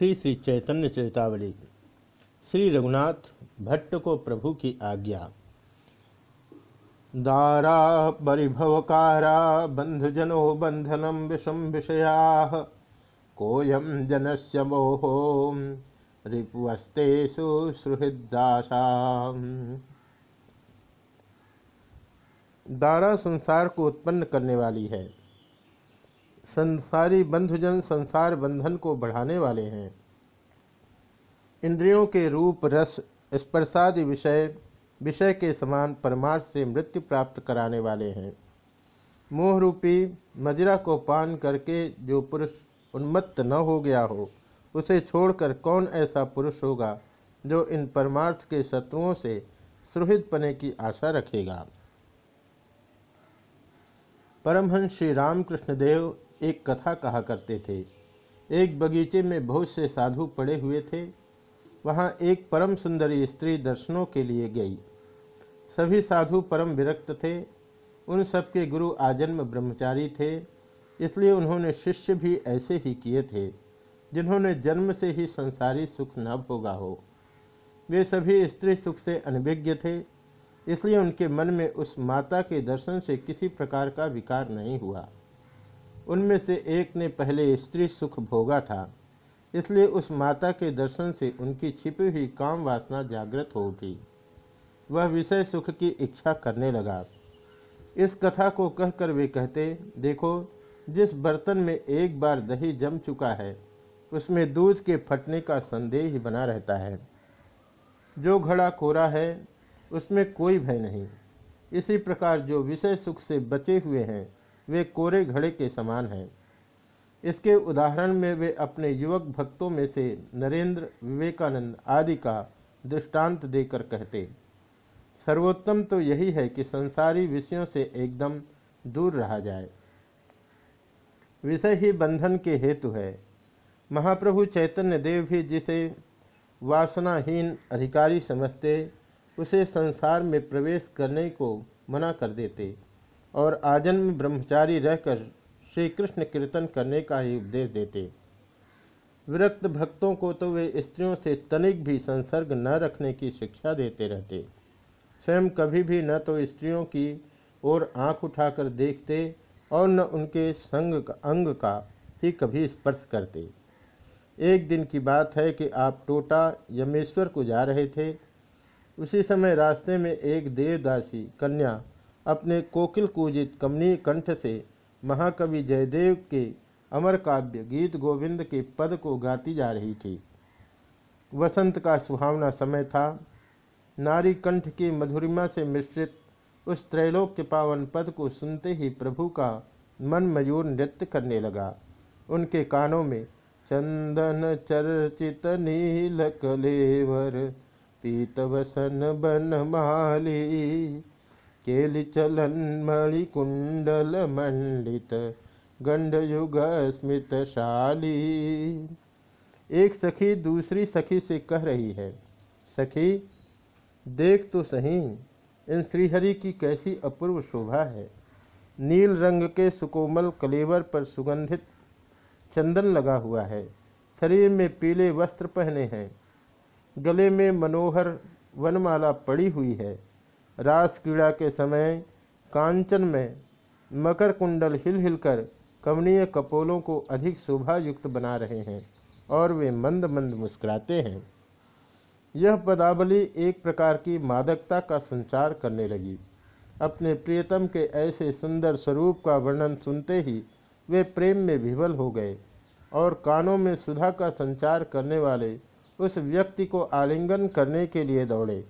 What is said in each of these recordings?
श्री श्री चैतन्य चेतावली श्री रघुनाथ भट्ट को प्रभु की आज्ञा। दारा परिभवकारा बंधुजनो बंधनम विषम विषया कोयम जनस्य मोहो रिपुवस्तेषु सुहृदाशा दारा संसार को उत्पन्न करने वाली है। संसारी बंधुजन संसार बंधन को बढ़ाने वाले हैं। इंद्रियों के रूप, रस, स्पर्शादि विषय विषय के समान परमार्थ से मृत्यु प्राप्त कराने वाले हैं। मोह रूपी मदिरा को पान करके जो पुरुष उन्मत्त न हो गया हो, उसे छोड़कर कौन ऐसा पुरुष होगा जो इन परमार्थ के शत्रुओं से सुहृद पने की आशा रखेगा? परमहंस श्री रामकृष्ण देव एक कथा कहा करते थे। एक बगीचे में बहुत से साधु पड़े हुए थे। वहाँ एक परम सुंदरी स्त्री दर्शनों के लिए गई। सभी साधु परम विरक्त थे। उन सबके गुरु आजन्म ब्रह्मचारी थे। इसलिए उन्होंने शिष्य भी ऐसे ही किए थे, जिन्होंने जन्म से ही संसारी सुख न भोगा हो। वे सभी स्त्री सुख से अनभिज्ञ थे। इसलिए उनके मन में उस माता के दर्शन से किसी प्रकार का विकार नहीं हुआ। उनमें से एक ने पहले स्त्री सुख भोगा था, इसलिए उस माता के दर्शन से उनकी छिपी हुई काम वासना जागृत हो उठी। वह विषय सुख की इच्छा करने लगा। इस कथा को कहकर वे कहते, देखो, जिस बर्तन में एक बार दही जम चुका है, उसमें दूध के फटने का संदेह ही बना रहता है। जो घड़ा कोरा है, उसमें कोई भय नहीं। इसी प्रकार जो विषय सुख से बचे हुए हैं वे कोरे घड़े के समान हैं। इसके उदाहरण में वे अपने युवक भक्तों में से नरेंद्र, विवेकानंद आदि का दृष्टांत देकर कहते, सर्वोत्तम तो यही है कि संसारी विषयों से एकदम दूर रहा जाए। विषय ही बंधन के हेतु है। महाप्रभु चैतन्य देव भी जिसे वासनाहीन अधिकारी समझते, उसे संसार में प्रवेश करने को मना कर देते। और आजन्म ब्रह्मचारी रहकर श्री कृष्ण कीर्तन करने का ही उपदेश देते। विरक्त भक्तों को तो वे स्त्रियों से तनिक भी संसर्ग न रखने की शिक्षा देते रहते। स्वयं कभी भी न तो स्त्रियों की ओर आँख उठाकर देखते और न उनके संग का अंग का ही कभी स्पर्श करते। एक दिन की बात है कि आप टोटा यमेश्वर को जा रहे थे। उसी समय रास्ते में एक देवदासी कन्या अपने कोकिल कूजित कमनीय कंठ से महाकवि जयदेव के अमर काव्य गीत गोविंद के पद को गाती जा रही थी। वसंत का सुहावना समय था। नारी कंठ की मधुरिमा से मिश्रित उस त्रैलोक के पावन पद को सुनते ही प्रभु का मन मयूर नृत्य करने लगा। उनके कानों में चंदन चर्चित नील कलेवर, पीतवसन बन माली। केलि चलन मणिकुंडल मंडित गंडयुग स्मित शाली एक सखी दूसरी सखी से कह रही है, सखी, देख तो सही, इन श्रीहरि की कैसी अपूर्व शोभा है। नील रंग के सुकोमल कलेवर पर सुगंधित चंदन लगा हुआ है। शरीर में पीले वस्त्र पहने हैं। गले में मनोहर वनमाला पड़ी हुई है। रास क्रीड़ा के समय कांचन में मकर कुंडल हिल हिलकर कमनीय कपोलों को अधिक शोभा युक्त बना रहे हैं और वे मंद मंद मुस्कुराते हैं। यह पदावली एक प्रकार की मादकता का संचार करने लगी। अपने प्रियतम के ऐसे सुंदर स्वरूप का वर्णन सुनते ही वे प्रेम में विवल हो गए और कानों में सुधा का संचार करने वाले उस व्यक्ति को आलिंगन करने के लिए दौड़े।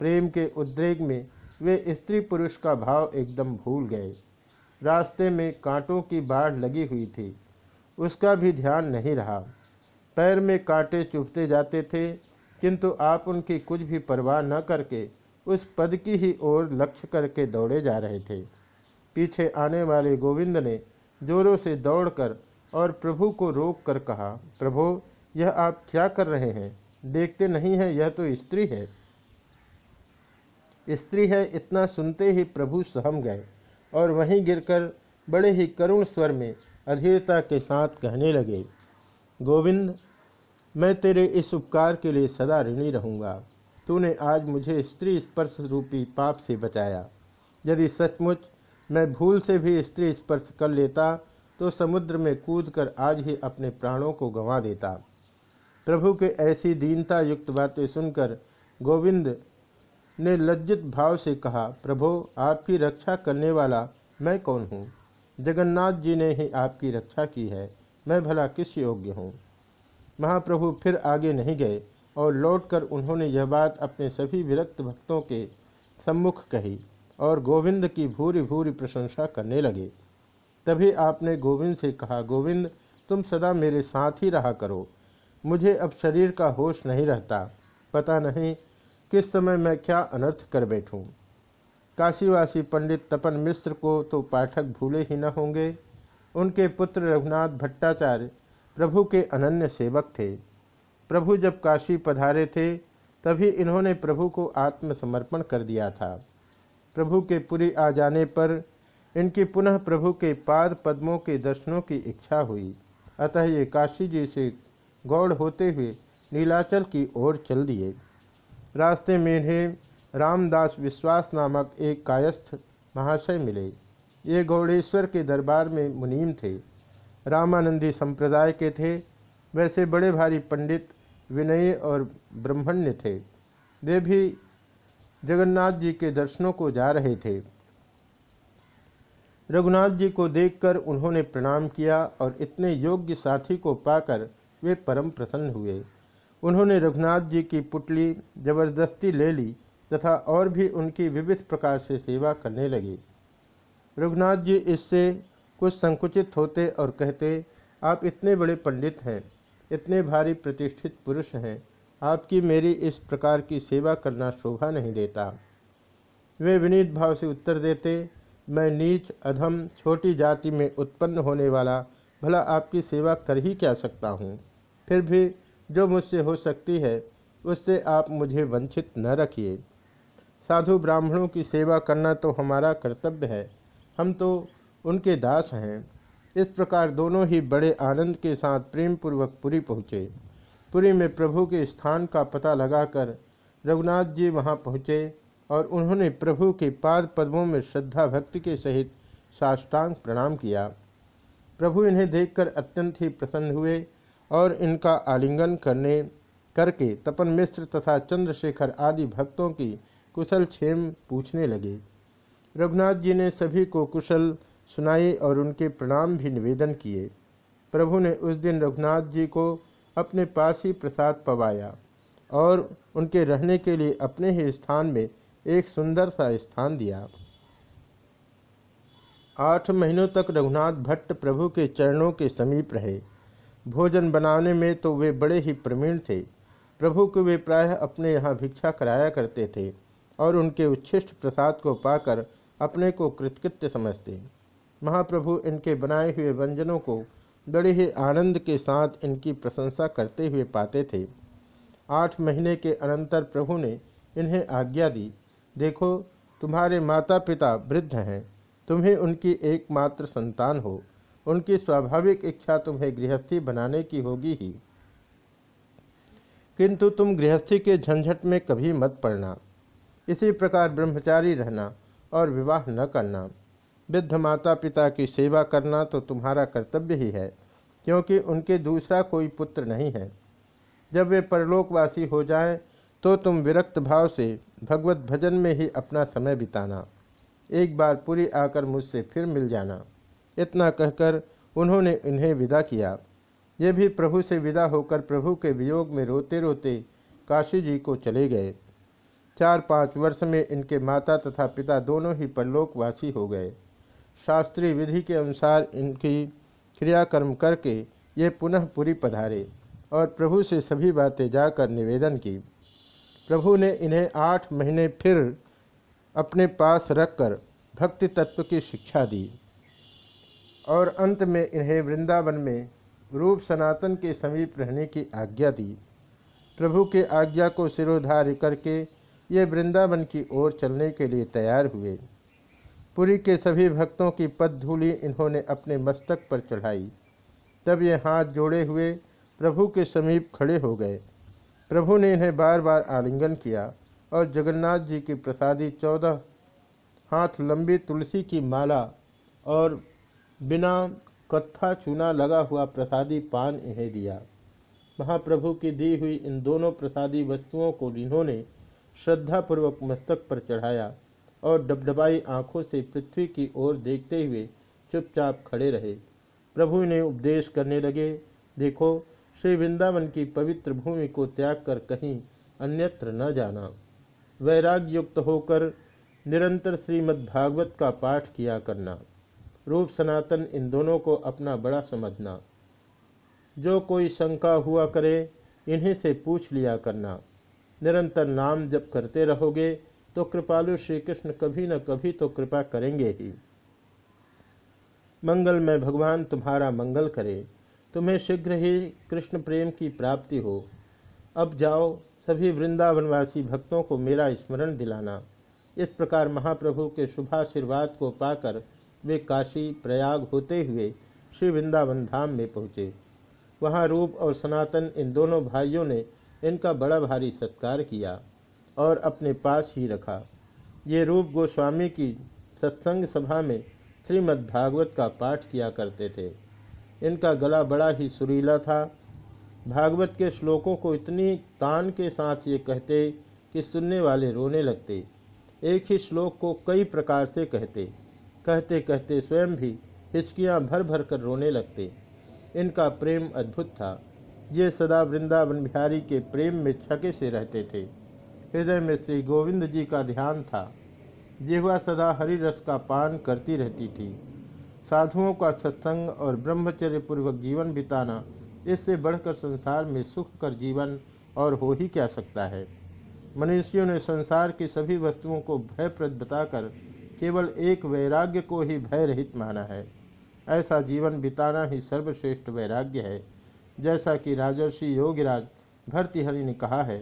प्रेम के उद्रेक में वे स्त्री पुरुष का भाव एकदम भूल गए। रास्ते में कांटों की बाढ़ लगी हुई थी। उसका भी ध्यान नहीं रहा। पैर में कांटे चुभते जाते थे, किंतु आप उनकी कुछ भी परवाह न करके उस पद की ही ओर लक्ष्य करके दौड़े जा रहे थे। पीछे आने वाले गोविंद ने जोरों से दौड़कर और प्रभु को रोक कर कहा, प्रभु, यह आप क्या कर रहे हैं? देखते नहीं हैं, यह तो स्त्री है। स्त्री है, इतना सुनते ही प्रभु सहम गए और वहीं गिरकर बड़े ही करुण स्वर में अधीरता के साथ कहने लगे, गोविंद, मैं तेरे इस उपकार के लिए सदा ऋणी रहूँगा। तूने आज मुझे स्त्री स्पर्श रूपी पाप से बचाया। यदि सचमुच मैं भूल से भी स्त्री स्पर्श कर लेता तो समुद्र में कूदकर आज ही अपने प्राणों को गंवा देता। प्रभु के ऐसी दीनता युक्त बातें सुनकर गोविंद ने लज्जित भाव से कहा, प्रभो आपकी रक्षा करने वाला मैं कौन हूँ? जगन्नाथ जी ने ही आपकी रक्षा की है। मैं भला किस योग्य हूँ? महाप्रभु फिर आगे नहीं गए और लौटकर उन्होंने यह बात अपने सभी विरक्त भक्तों के सम्मुख कही और गोविंद की भूरी भूरी प्रशंसा करने लगे। तभी आपने गोविंद से कहा, गोविंद, तुम सदा मेरे साथ ही रहा करो। मुझे अब शरीर का होश नहीं रहता। पता नहीं किस समय मैं क्या अनर्थ कर बैठूं। काशीवासी पंडित तपन मिश्र को तो पाठक भूले ही न होंगे। उनके पुत्र रघुनाथ भट्टाचार्य प्रभु के अनन्य सेवक थे। प्रभु जब काशी पधारे थे, तभी इन्होंने प्रभु को आत्मसमर्पण कर दिया था। प्रभु के पुरी आ जाने पर इनकी पुनः प्रभु के पाद पद्मों के दर्शनों की इच्छा हुई। अतः ये काशी जी से गौड़ होते हुए नीलाचल की ओर चल दिए। रास्ते में इन्हें रामदास विश्वास नामक एक कायस्थ महाशय मिले। ये गौड़ेश्वर के दरबार में मुनीम थे। रामानंदी संप्रदाय के थे। वैसे बड़े भारी पंडित, विनयी और ब्रह्मण्य थे। वे भी जगन्नाथ जी के दर्शनों को जा रहे थे। रघुनाथ जी को देखकर उन्होंने प्रणाम किया और इतने योग्य साथी को पाकर वे परम प्रसन्न हुए। उन्होंने रघुनाथ जी की पुटली ज़बरदस्ती ले ली तथा और भी उनकी विविध प्रकार से सेवा करने लगे। रघुनाथ जी इससे कुछ संकुचित होते और कहते, आप इतने बड़े पंडित हैं, इतने भारी प्रतिष्ठित पुरुष हैं, आपकी मेरी इस प्रकार की सेवा करना शोभा नहीं देता वे विनीत भाव से उत्तर देते, मैं नीच, अधम, छोटी जाति में उत्पन्न होने वाला, भला आपकी सेवा कर ही क्या सकता हूँ? फिर भी जो मुझसे हो सकती है, उससे आप मुझे वंचित न रखिए। साधु ब्राह्मणों की सेवा करना तो हमारा कर्तव्य है। हम तो उनके दास हैं। इस प्रकार दोनों ही बड़े आनंद के साथ प्रेम पूर्वक पुरी पहुँचे। पुरी में प्रभु के स्थान का पता लगाकर रघुनाथ जी वहाँ पहुँचे और उन्होंने प्रभु के पाद पद्मों में श्रद्धा भक्ति के सहित साष्टांग प्रणाम किया। प्रभु इन्हें देखकर अत्यंत ही प्रसन्न हुए और इनका आलिंगन करने, करके तपन मिश्र तथा चंद्रशेखर आदि भक्तों की कुशल क्षेम पूछने लगे। रघुनाथ जी ने सभी को कुशल सुनाए और उनके प्रणाम भी निवेदन किए। प्रभु ने उस दिन रघुनाथ जी को अपने पास ही प्रसाद पवाया और उनके रहने के लिए अपने ही स्थान में एक सुंदर सा स्थान दिया। आठ महीनों तक रघुनाथ भट्ट प्रभु के चरणों के समीप रहे। भोजन बनाने में तो वे बड़े ही प्रवीण थे। प्रभु को वे प्रायः अपने यहाँ भिक्षा कराया करते थे और उनके उच्छिष्ट प्रसाद को पाकर अपने को कृतकृत्य समझते। महाप्रभु इनके बनाए हुए व्यंजनों को बड़े ही आनंद के साथ इनकी प्रशंसा करते हुए पाते थे। आठ महीने के अनंतर प्रभु ने इन्हें आज्ञा दी, देखो, तुम्हारे माता पिता वृद्ध हैं, तुम्हें उनकी एकमात्र संतान हो। उनकी स्वाभाविक इच्छा तुम्हें गृहस्थी बनाने की होगी ही। किंतु तुम गृहस्थी के झंझट में कभी मत पड़ना। इसी प्रकार ब्रह्मचारी रहना और विवाह न करना। वृद्ध माता पिता की सेवा करना तो तुम्हारा कर्तव्य ही है, क्योंकि उनके दूसरा कोई पुत्र नहीं है। जब वे परलोकवासी हो जाए तो तुम विरक्त भाव से भगवत भजन में ही अपना समय बिताना। एक बार पूरी आकर मुझसे फिर मिल जाना। इतना कहकर उन्होंने इन्हें विदा किया। ये भी प्रभु से विदा होकर प्रभु के वियोग में रोते रोते काशी जी को चले गए। चार पाँच वर्ष में इनके माता तथा पिता दोनों ही परलोकवासी हो गए। शास्त्रीय विधि के अनुसार इनकी क्रियाकर्म करके ये पुनः पूरी पधारे और प्रभु से सभी बातें जाकर निवेदन की। प्रभु ने इन्हें आठ महीने फिर अपने पास रखकर भक्ति तत्व की शिक्षा दी। और अंत में इन्हें वृंदावन में रूप सनातन के समीप रहने की आज्ञा दी। प्रभु के आज्ञा को सिरोधार्य करके ये वृंदावन की ओर चलने के लिए तैयार हुए। पुरी के सभी भक्तों की पद धूलि इन्होंने अपने मस्तक पर चढ़ाई। तब ये हाथ जोड़े हुए प्रभु के समीप खड़े हो गए। प्रभु ने इन्हें बार बार आलिंगन किया और जगन्नाथ जी की प्रसादी चौदह हाथ लंबी तुलसी की माला और बिना कत्था चूना लगा हुआ प्रसादी पान इन्हें दिया। महाप्रभु की दी हुई इन दोनों प्रसादी वस्तुओं को इन्होंने श्रद्धापूर्वक मस्तक पर चढ़ाया और डबडबाई आँखों से पृथ्वी की ओर देखते हुए चुपचाप खड़े रहे। प्रभु ने उपदेश करने लगे, देखो, श्री वृंदावन की पवित्र भूमि को त्याग कर कहीं अन्यत्र न जाना। वैराग युक्त होकर निरंतर श्रीमद्भागवत का पाठ किया करना। रूप सनातन इन दोनों को अपना बड़ा समझना। जो कोई शंका हुआ करे, इन्हीं से पूछ लिया करना। निरंतर नाम जप करते रहोगे तो कृपालु श्री कृष्ण कभी न कभी तो कृपा करेंगे ही। मंगल में भगवान तुम्हारा मंगल करे, तुम्हें शीघ्र ही कृष्ण प्रेम की प्राप्ति हो। अब जाओ, सभी वृंदावनवासी भक्तों को मेरा स्मरण दिलाना। इस प्रकार महाप्रभु के शुभाशीर्वाद को पाकर वे काशी प्रयाग होते हुए श्री वृंदावन धाम में पहुँचे। वहाँ रूप और सनातन इन दोनों भाइयों ने इनका बड़ा भारी सत्कार किया और अपने पास ही रखा। ये रूप गोस्वामी की सत्संग सभा में श्रीमद्भागवत का पाठ किया करते थे। इनका गला बड़ा ही सुरीला था। भागवत के श्लोकों को इतनी तान के साथ ये कहते कि सुनने वाले रोने लगते। एक ही श्लोक को कई प्रकार से कहते। कहते कहते स्वयं भी हिचकियाँ भर भर कर रोने लगते। इनका प्रेम अद्भुत था। ये सदा वृंदावन बिहारी के प्रेम में छके से रहते थे। हृदय में श्री गोविंद जी का ध्यान था। जिहवा सदा हरि रस का पान करती रहती थी। साधुओं का सत्संग और ब्रह्मचर्य पूर्वक जीवन बिताना, इससे बढ़कर संसार में सुख कर जीवन और हो ही क्या सकता है? मनुष्यों ने संसार की सभी वस्तुओं को भयप्रद बताकर केवल एक वैराग्य को ही भय रहित माना है। ऐसा जीवन बिताना ही सर्वश्रेष्ठ वैराग्य है। जैसा कि राजर्षि योगिराज भर्तृहरि ने कहा है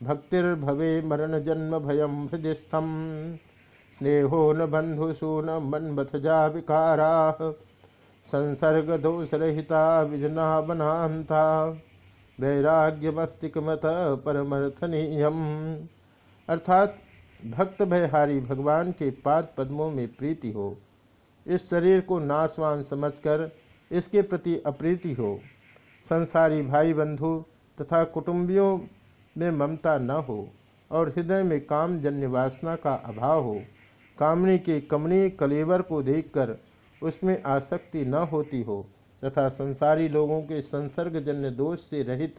भक्तिर्भवे मरण जन्म भयम हृदयस्थम स्नेहो न बंधुसु न मनबथजा विकारा। संसर्ग दोषरहिता विजना बनाता वैराग्यमस्तिकमत परमर्थनीयम अर्थात भक्त भयहारी भगवान के पाद पद्मों में प्रीति हो। इस शरीर को नाशवान समझकर इसके प्रति अप्रीति हो। संसारी भाई बंधु तथा कुटुंबियों में ममता न हो और हृदय में कामजन्य वासना का अभाव हो। कामनी के कमनीय कलेवर को देखकर उसमें आसक्ति न होती हो तथा संसारी लोगों के संसर्गजन्य दोष से रहित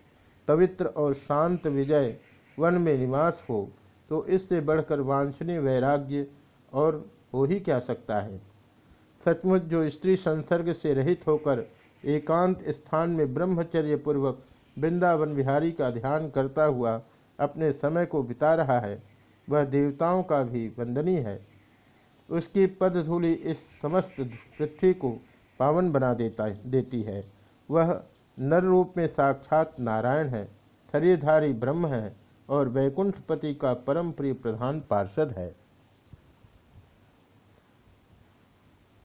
पवित्र और शांत विजय वन में निवास हो। तो इससे बढ़कर वांछनीय वैराग्य और हो ही क्या सकता है? सचमुच जो स्त्री संसर्ग से रहित होकर एकांत स्थान में ब्रह्मचर्य पूर्वक वृंदावन विहारी का ध्यान करता हुआ अपने समय को बिता रहा है, वह देवताओं का भी वंदनीय है। उसकी पदधूलि इस समस्त पृथ्वी को पावन बना देता, देती है। वह नर रूप में साक्षात नारायण है थरीधारी ब्रह्म है और वैकुंठपति का परम प्रिय प्रधान पार्षद है।